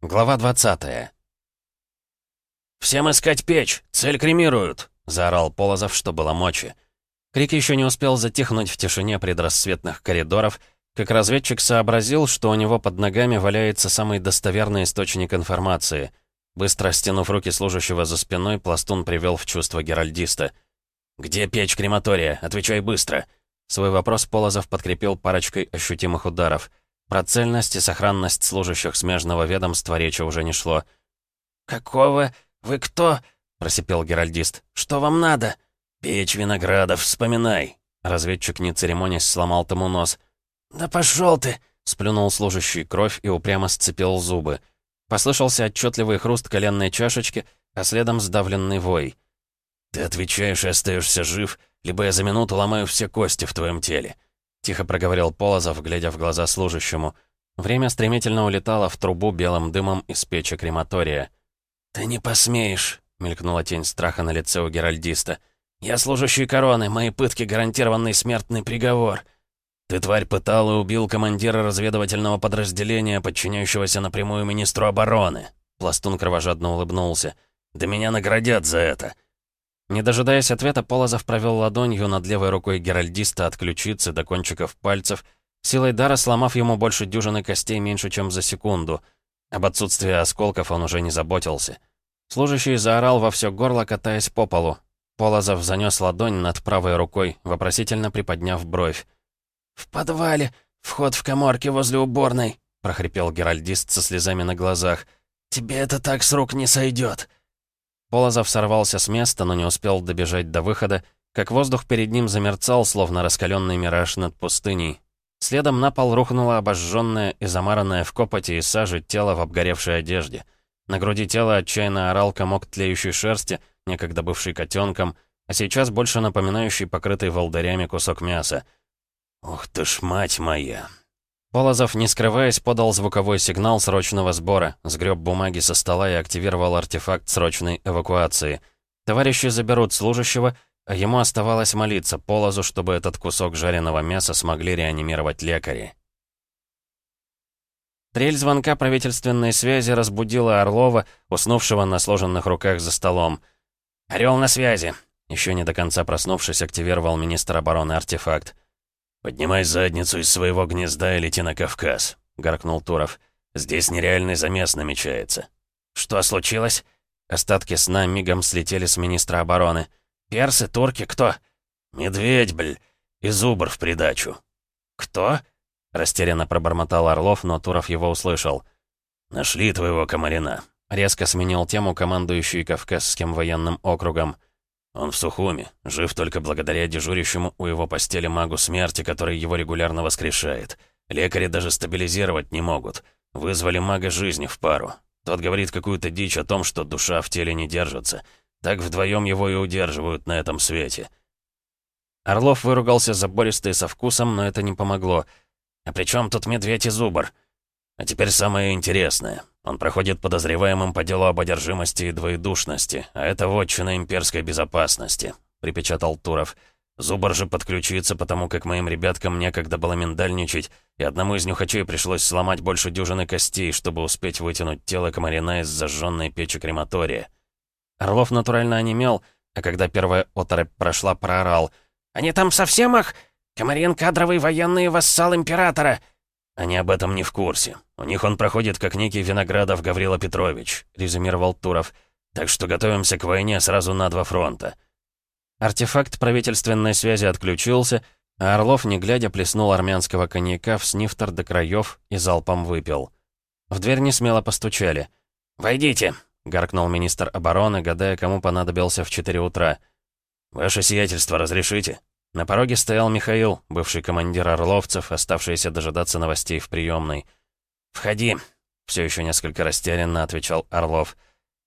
Глава 20 «Всем искать печь! Цель кремируют!» — заорал Полозов, что было мочи. Крик еще не успел затихнуть в тишине предрассветных коридоров, как разведчик сообразил, что у него под ногами валяется самый достоверный источник информации. Быстро стянув руки служащего за спиной, пластун привел в чувство геральдиста. «Где печь крематория? Отвечай быстро!» Свой вопрос Полозов подкрепил парочкой ощутимых ударов. Про цельность и сохранность служащих смежного ведомства речи уже не шло. «Какого? Вы кто?» — просипел геральдист. «Что вам надо?» «Печь Виноградов, вспоминай!» Разведчик, не церемонясь, сломал тому нос. «Да пошел ты!» — сплюнул служащий кровь и упрямо сцепил зубы. Послышался отчетливый хруст коленной чашечки, а следом сдавленный вой. «Ты отвечаешь и остаешься жив, либо я за минуту ломаю все кости в твоем теле. — тихо проговорил Полозов, глядя в глаза служащему. Время стремительно улетало в трубу белым дымом из печи крематория. «Ты не посмеешь», — мелькнула тень страха на лице у геральдиста. «Я служащий короны, мои пытки — гарантированный смертный приговор». «Ты, тварь, пытал и убил командира разведывательного подразделения, подчиняющегося напрямую министру обороны». Пластун кровожадно улыбнулся. «Да меня наградят за это». Не дожидаясь ответа, Полозов провел ладонью над левой рукой Геральдиста от ключицы до кончиков пальцев, силой дара сломав ему больше дюжины костей меньше, чем за секунду. Об отсутствии осколков он уже не заботился. Служащий заорал во все горло, катаясь по полу. Полозов занес ладонь над правой рукой, вопросительно приподняв бровь. «В подвале, вход в коморке возле уборной», — прохрипел Геральдист со слезами на глазах. «Тебе это так с рук не сойдет. Полозов сорвался с места, но не успел добежать до выхода, как воздух перед ним замерцал, словно раскаленный мираж над пустыней. Следом на пол рухнуло обожженное и замаранное в копоти и саже тело в обгоревшей одежде. На груди тела отчаянно орал комок тлеющей шерсти, некогда бывший котенком, а сейчас больше напоминающий покрытый волдырями кусок мяса. «Ух ты ж, мать моя!» Полозов, не скрываясь, подал звуковой сигнал срочного сбора, сгреб бумаги со стола и активировал артефакт срочной эвакуации. Товарищи заберут служащего, а ему оставалось молиться Полозу, чтобы этот кусок жареного мяса смогли реанимировать лекари. Трель звонка правительственной связи разбудила Орлова, уснувшего на сложенных руках за столом. «Орел на связи!» Еще не до конца проснувшись, активировал министр обороны артефакт. «Поднимай задницу из своего гнезда и лети на Кавказ», — гаркнул Туров. «Здесь нереальный замес намечается». «Что случилось?» Остатки сна мигом слетели с министра обороны. «Персы, турки, кто?» «Медведь, бль, и зубр в придачу». «Кто?» — растерянно пробормотал Орлов, но Туров его услышал. «Нашли твоего комарина», — резко сменил тему командующий Кавказским военным округом. Он в Сухуме, жив только благодаря дежурящему у его постели магу смерти, который его регулярно воскрешает. Лекари даже стабилизировать не могут. Вызвали мага жизни в пару. Тот говорит какую-то дичь о том, что душа в теле не держится. Так вдвоем его и удерживают на этом свете. Орлов выругался забористо и со вкусом, но это не помогло. «А при чем тут медведь и зубр?» «А теперь самое интересное. Он проходит подозреваемым по делу об одержимости и двоедушности, а это вотчина имперской безопасности», — припечатал Туров. «Зубр же подключится, потому как моим ребяткам некогда было миндальничать, и одному из нюхачей пришлось сломать больше дюжины костей, чтобы успеть вытянуть тело комарина из зажженной печи крематория». Орлов натурально онемел, а когда первая оторопь прошла, проорал. «Они там совсем их? Комарин — кадровый военный вассал императора!» «Они об этом не в курсе. У них он проходит как некий Виноградов Гаврила Петрович», — резюмировал Туров. «Так что готовимся к войне сразу на два фронта». Артефакт правительственной связи отключился, а Орлов, не глядя, плеснул армянского коньяка в снифтер до краев и залпом выпил. В дверь не смело постучали. «Войдите», — гаркнул министр обороны, гадая, кому понадобился в 4 утра. «Ваше сиятельство, разрешите?» На пороге стоял Михаил, бывший командир Орловцев, оставшийся дожидаться новостей в приемной. «Входи», — все еще несколько растерянно отвечал Орлов.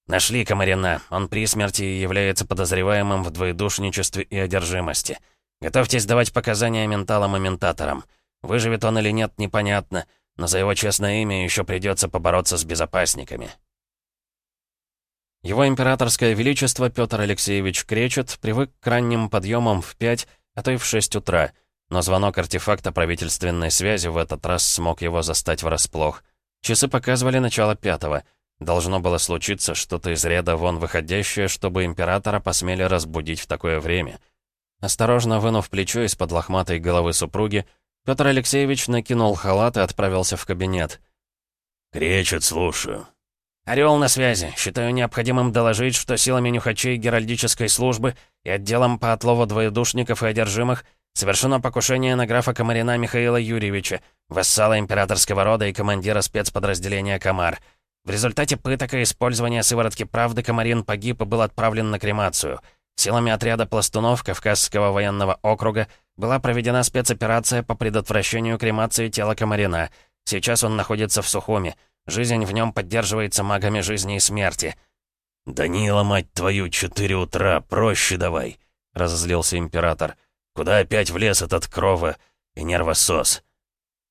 «Нашли Комарина. Он при смерти является подозреваемым в двоедушничестве и одержимости. Готовьтесь давать показания менталам и ментаторам. Выживет он или нет, непонятно, но за его честное имя еще придется побороться с безопасниками». Его императорское величество Петр Алексеевич Кречет привык к ранним подъемам в пять а то и в 6 утра, но звонок артефакта правительственной связи в этот раз смог его застать врасплох. Часы показывали начало пятого. Должно было случиться что-то из ряда вон выходящее, чтобы императора посмели разбудить в такое время. Осторожно вынув плечо из-под лохматой головы супруги, Петр Алексеевич накинул халат и отправился в кабинет. «Кречет, слушаю». «Орел на связи. Считаю необходимым доложить, что силами нюхачей Геральдической службы и отделом по отлову двоедушников и одержимых совершено покушение на графа Комарина Михаила Юрьевича, вассала императорского рода и командира спецподразделения «Комар». В результате пыток и использования сыворотки правды Комарин погиб и был отправлен на кремацию. Силами отряда пластунов Кавказского военного округа была проведена спецоперация по предотвращению кремации тела Комарина. Сейчас он находится в Сухуме. Жизнь в нем поддерживается магами жизни и смерти. «Данила, мать твою, четыре утра, проще давай!» — разозлился император. «Куда опять влез этот крова и нервосос?»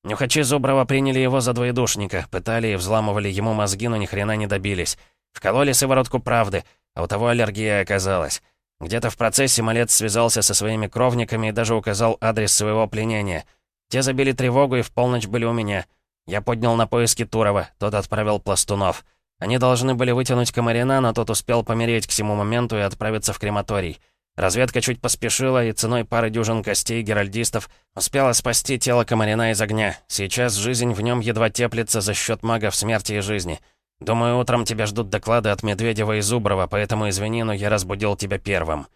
Нюхачи Зуброва приняли его за двоедушника, пытали и взламывали ему мозги, но ни хрена не добились. Вкололи сыворотку правды, а у того аллергия оказалась. Где-то в процессе малец связался со своими кровниками и даже указал адрес своего пленения. Те забили тревогу и в полночь были у меня. Я поднял на поиски Турова, тот отправил пластунов. Они должны были вытянуть Комарина, но тот успел помереть к всему моменту и отправиться в крематорий. Разведка чуть поспешила, и ценой пары дюжин костей геральдистов успела спасти тело Комарина из огня. Сейчас жизнь в нем едва теплится за счет магов смерти и жизни. Думаю, утром тебя ждут доклады от Медведева и Зуброва, поэтому извини, но я разбудил тебя первым».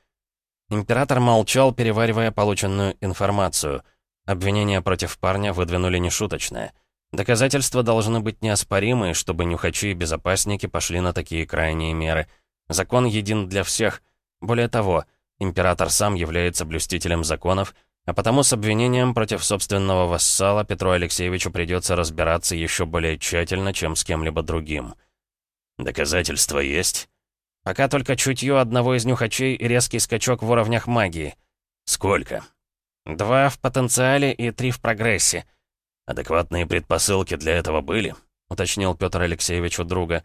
Император молчал, переваривая полученную информацию. Обвинения против парня выдвинули нешуточное. Доказательства должны быть неоспоримые, чтобы нюхачи и безопасники пошли на такие крайние меры. Закон един для всех. Более того, император сам является блюстителем законов, а потому с обвинением против собственного вассала Петру Алексеевичу придется разбираться еще более тщательно, чем с кем-либо другим. «Доказательства есть?» «Пока только чутье одного из нюхачей и резкий скачок в уровнях магии». «Сколько?» «Два в потенциале и три в прогрессе». «Адекватные предпосылки для этого были?» — уточнил Петр Алексеевич у друга.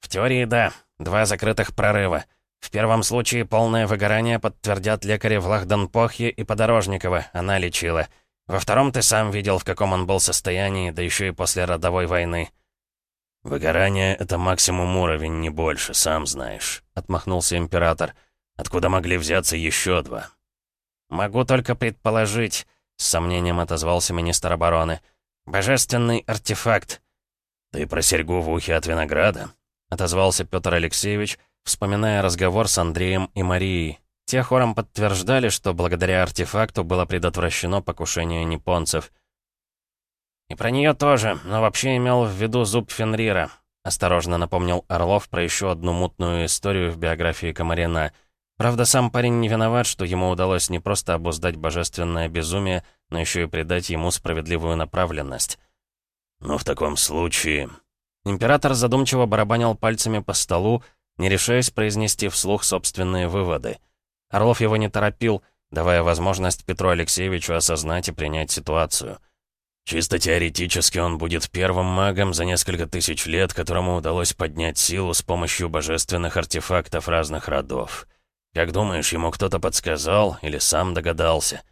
«В теории, да. Два закрытых прорыва. В первом случае полное выгорание подтвердят лекари в Лахданпохе и Подорожниково, она лечила. Во втором ты сам видел, в каком он был состоянии, да еще и после родовой войны. «Выгорание — это максимум уровень, не больше, сам знаешь», — отмахнулся император. «Откуда могли взяться еще два?» «Могу только предположить», — с сомнением отозвался министр обороны. «Божественный артефакт». «Ты про серьгу в ухе от винограда?» — отозвался Петр Алексеевич, — вспоминая разговор с Андреем и Марией. Те хором подтверждали, что благодаря артефакту было предотвращено покушение японцев. «И про нее тоже, но вообще имел в виду зуб Фенрира», осторожно напомнил Орлов про еще одну мутную историю в биографии Комарина. Правда, сам парень не виноват, что ему удалось не просто обуздать божественное безумие, но еще и придать ему справедливую направленность. «Ну, в таком случае...» Император задумчиво барабанил пальцами по столу, не решаясь произнести вслух собственные выводы. Орлов его не торопил, давая возможность Петру Алексеевичу осознать и принять ситуацию. Чисто теоретически он будет первым магом за несколько тысяч лет, которому удалось поднять силу с помощью божественных артефактов разных родов. Как думаешь, ему кто-то подсказал или сам догадался?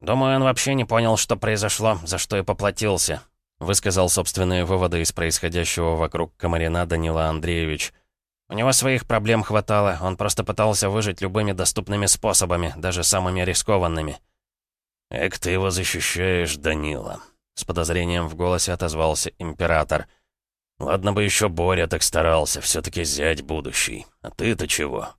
«Думаю, он вообще не понял, что произошло, за что и поплатился», высказал собственные выводы из происходящего вокруг Комарина Данила Андреевич – у него своих проблем хватало, он просто пытался выжить любыми доступными способами, даже самыми рискованными. «Эк, ты его защищаешь, Данила», — с подозрением в голосе отозвался император. «Ладно бы еще Боря так старался, все таки зять будущий. А ты-то чего?»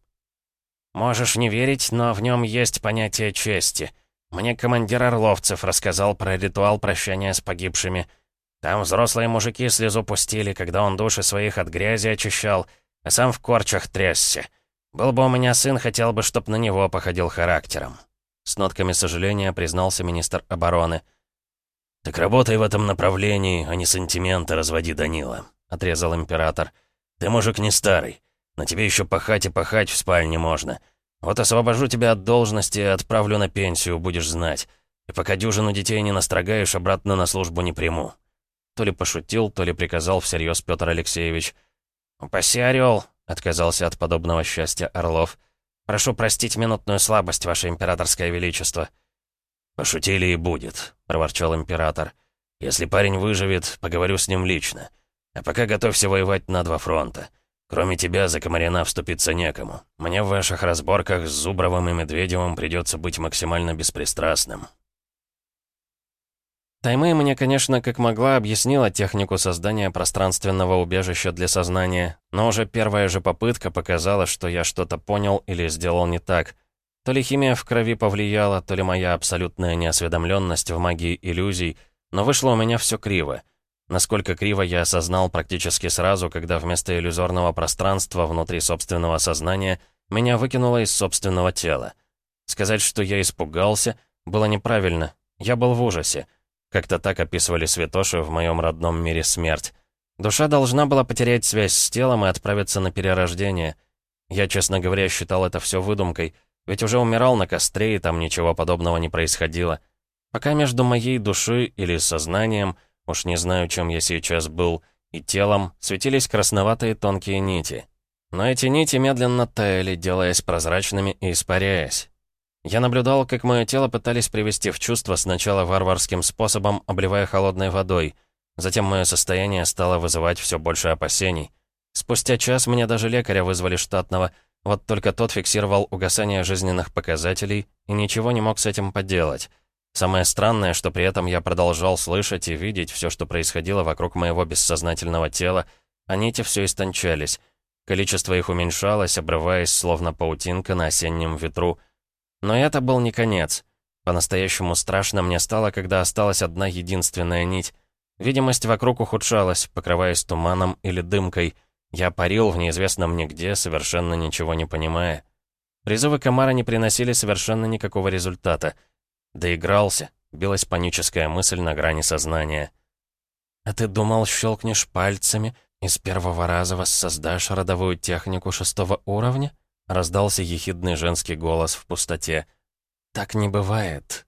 «Можешь не верить, но в нем есть понятие чести. Мне командир Орловцев рассказал про ритуал прощания с погибшими. Там взрослые мужики слезу пустили, когда он души своих от грязи очищал» а сам в корчах трясся. Был бы у меня сын, хотел бы, чтоб на него походил характером. С нотками сожаления признался министр обороны. «Так работай в этом направлении, а не сантименты разводи, Данила», — отрезал император. «Ты мужик не старый. На тебе еще пахать и пахать в спальне можно. Вот освобожу тебя от должности и отправлю на пенсию, будешь знать. И пока дюжину детей не настрогаешь, обратно на службу не приму». То ли пошутил, то ли приказал всерьез Петр Алексеевич. «Упаси, орел!» — отказался от подобного счастья Орлов. «Прошу простить минутную слабость, ваше императорское величество». «Пошутили и будет», — проворчал император. Если парень выживет, поговорю с ним лично. А пока готовься воевать на два фронта. Кроме тебя, за Комарина вступиться некому. Мне в ваших разборках с Зубровым и Медведевым придется быть максимально беспристрастным». Таймэй мне, конечно, как могла, объяснила технику создания пространственного убежища для сознания, но уже первая же попытка показала, что я что-то понял или сделал не так. То ли химия в крови повлияла, то ли моя абсолютная неосведомленность в магии иллюзий, но вышло у меня все криво. Насколько криво я осознал практически сразу, когда вместо иллюзорного пространства внутри собственного сознания меня выкинуло из собственного тела. Сказать, что я испугался, было неправильно. Я был в ужасе. Как-то так описывали святоши в моем родном мире смерть. Душа должна была потерять связь с телом и отправиться на перерождение. Я, честно говоря, считал это все выдумкой, ведь уже умирал на костре, и там ничего подобного не происходило. Пока между моей душой или сознанием уж не знаю, чем я сейчас был, и телом, светились красноватые тонкие нити. Но эти нити медленно таяли, делаясь прозрачными и испаряясь. Я наблюдал, как мое тело пытались привести в чувство сначала варварским способом, обливая холодной водой. Затем мое состояние стало вызывать все больше опасений. Спустя час мне даже лекаря вызвали штатного, вот только тот фиксировал угасание жизненных показателей и ничего не мог с этим поделать. Самое странное, что при этом я продолжал слышать и видеть все, что происходило вокруг моего бессознательного тела, а нити все истончались. Количество их уменьшалось, обрываясь, словно паутинка на осеннем ветру. Но это был не конец. По-настоящему страшно мне стало, когда осталась одна единственная нить. Видимость вокруг ухудшалась, покрываясь туманом или дымкой. Я парил в неизвестном мне где, совершенно ничего не понимая. Призывы комара не приносили совершенно никакого результата — Доигрался, билась паническая мысль на грани сознания. «А ты думал, щелкнешь пальцами и с первого раза воссоздашь родовую технику шестого уровня?» Раздался ехидный женский голос в пустоте. «Так не бывает».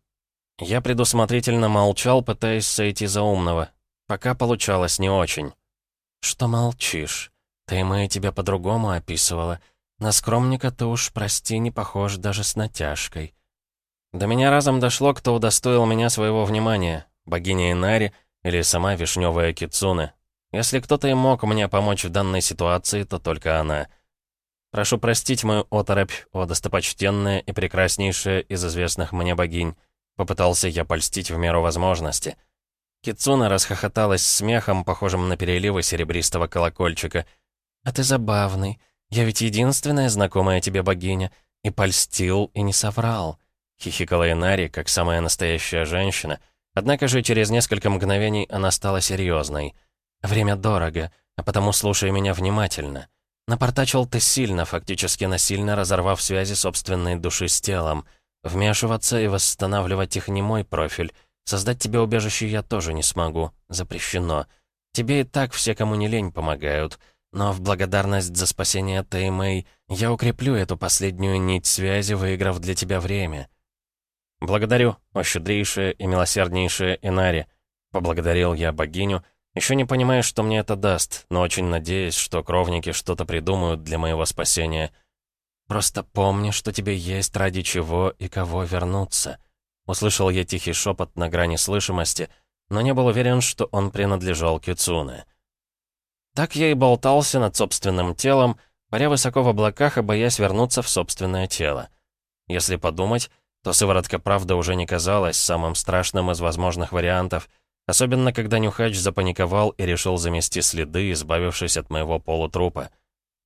Я предусмотрительно молчал, пытаясь сойти за умного. Пока получалось не очень. «Что молчишь? Ты мы тебя по-другому описывала. На скромника ты уж, прости, не похож даже с натяжкой. До меня разом дошло, кто удостоил меня своего внимания. Богиня Инари или сама Вишневая Кицуне. Если кто-то и мог мне помочь в данной ситуации, то только она. Прошу простить мою оторопь, о достопочтенная и прекраснейшая из известных мне богинь. Попытался я польстить в меру возможности. Кицуна расхохоталась смехом, похожим на переливы серебристого колокольчика. «А ты забавный. Я ведь единственная знакомая тебе богиня. И польстил, и не соврал». Хихикала Инари, как самая настоящая женщина. Однако же через несколько мгновений она стала серьезной. «Время дорого, а потому слушай меня внимательно. Напортачил ты сильно, фактически насильно разорвав связи собственной души с телом. Вмешиваться и восстанавливать их не мой профиль. Создать тебе убежище я тоже не смогу. Запрещено. Тебе и так все, кому не лень, помогают. Но в благодарность за спасение Тэймэй я укреплю эту последнюю нить связи, выиграв для тебя время». «Благодарю, о щедрейшая и милосерднейшая Инари», — поблагодарил я богиню, еще не понимая, что мне это даст, но очень надеясь, что кровники что-то придумают для моего спасения. «Просто помни, что тебе есть ради чего и кого вернуться», — услышал я тихий шепот на грани слышимости, но не был уверен, что он принадлежал Кицуне. Так я и болтался над собственным телом, паря высоко в облаках и боясь вернуться в собственное тело. Если подумать, то сыворотка правда уже не казалась самым страшным из возможных вариантов, особенно когда Нюхач запаниковал и решил замести следы, избавившись от моего полутрупа.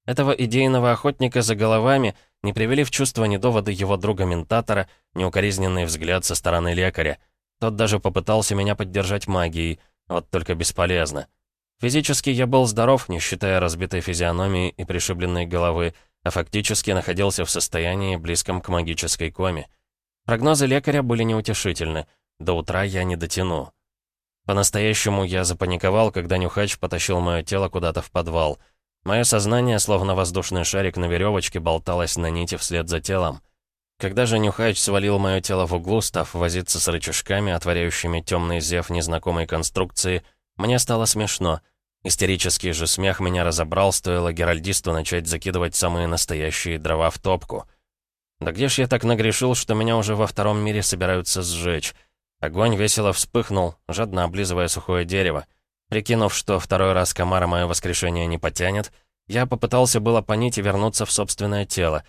Этого идейного охотника за головами не привели в чувство ни доводы его друга-ментатора, ни укоризненный взгляд со стороны лекаря. Тот даже попытался меня поддержать магией, вот только бесполезно. Физически я был здоров, не считая разбитой физиономии и пришибленной головы, а фактически находился в состоянии, близком к магической коме. Прогнозы лекаря были неутешительны. До утра я не дотяну. По-настоящему я запаниковал, когда Нюхач потащил мое тело куда-то в подвал. Мое сознание, словно воздушный шарик на веревочке, болталось на нити вслед за телом. Когда же Нюхач свалил мое тело в углу, став возиться с рычажками, отворяющими темный зев незнакомой конструкции, мне стало смешно. Истерический же смех меня разобрал, стоило Геральдисту начать закидывать самые настоящие дрова в топку — да где ж я так нагрешил, что меня уже во втором мире собираются сжечь? Огонь весело вспыхнул, жадно облизывая сухое дерево. Прикинув, что второй раз комара мое воскрешение не потянет, я попытался было по нити вернуться в собственное тело.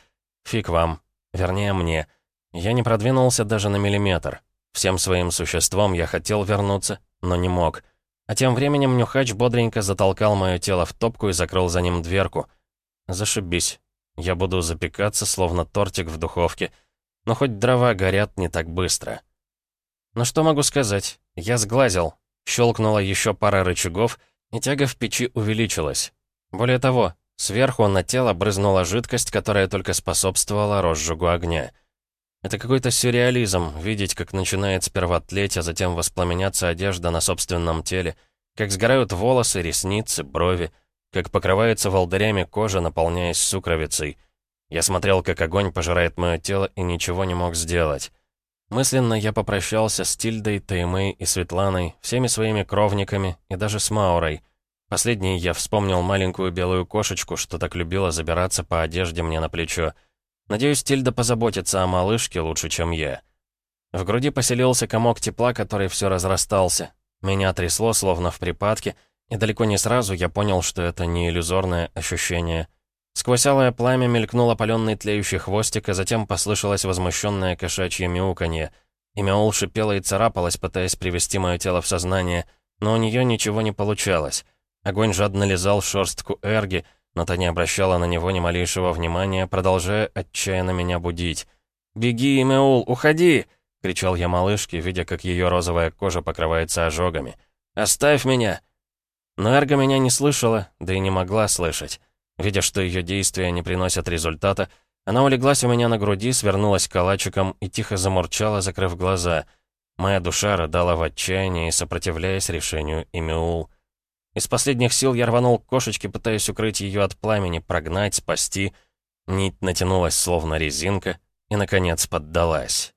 Фиг вам. Вернее, мне. Я не продвинулся даже на миллиметр. Всем своим существом я хотел вернуться, но не мог. А тем временем Нюхач бодренько затолкал мое тело в топку и закрыл за ним дверку. Зашибись. Я буду запекаться, словно тортик в духовке. Но хоть дрова горят не так быстро. Но что могу сказать? Я сглазил. Щелкнула еще пара рычагов, и тяга в печи увеличилась. Более того, сверху на тело брызнула жидкость, которая только способствовала розжигу огня. Это какой-то сюрреализм, видеть, как начинает сперва тлеть, а затем воспламеняться одежда на собственном теле, как сгорают волосы, ресницы, брови, как покрывается волдырями кожа, наполняясь сукровицей. Я смотрел, как огонь пожирает мое тело и ничего не мог сделать. Мысленно я попрощался с Тильдой, Таймэй и Светланой, всеми своими кровниками и даже с Маурой. Последней я вспомнил маленькую белую кошечку, что так любила забираться по одежде мне на плечо. Надеюсь, Тильда позаботится о малышке лучше, чем я. В груди поселился комок тепла, который все разрастался. Меня трясло, словно в припадке, и далеко не сразу я понял, что это не иллюзорное ощущение. Сквозь алое пламя мелькнул опаленный тлеющий хвостик, а затем послышалось возмущенное кошачье мяуканье. И Мяул шипела и царапалась, пытаясь привести мое тело в сознание, но у нее ничего не получалось. Огонь жадно лизал шерстку Эрги, но та не обращала на него ни малейшего внимания, продолжая отчаянно меня будить. «Беги, Меул, уходи!» — кричал я малышке, видя, как ее розовая кожа покрывается ожогами. «Оставь меня!» Но Эрга меня не слышала, да и не могла слышать. Видя, что ее действия не приносят результата, она улеглась у меня на груди, свернулась калачиком и тихо замурчала, закрыв глаза. Моя душа рыдала в отчаянии, сопротивляясь решению Имеул. Из последних сил я рванул к кошечке, пытаясь укрыть ее от пламени, прогнать, спасти. Нить натянулась, словно резинка, и, наконец, поддалась.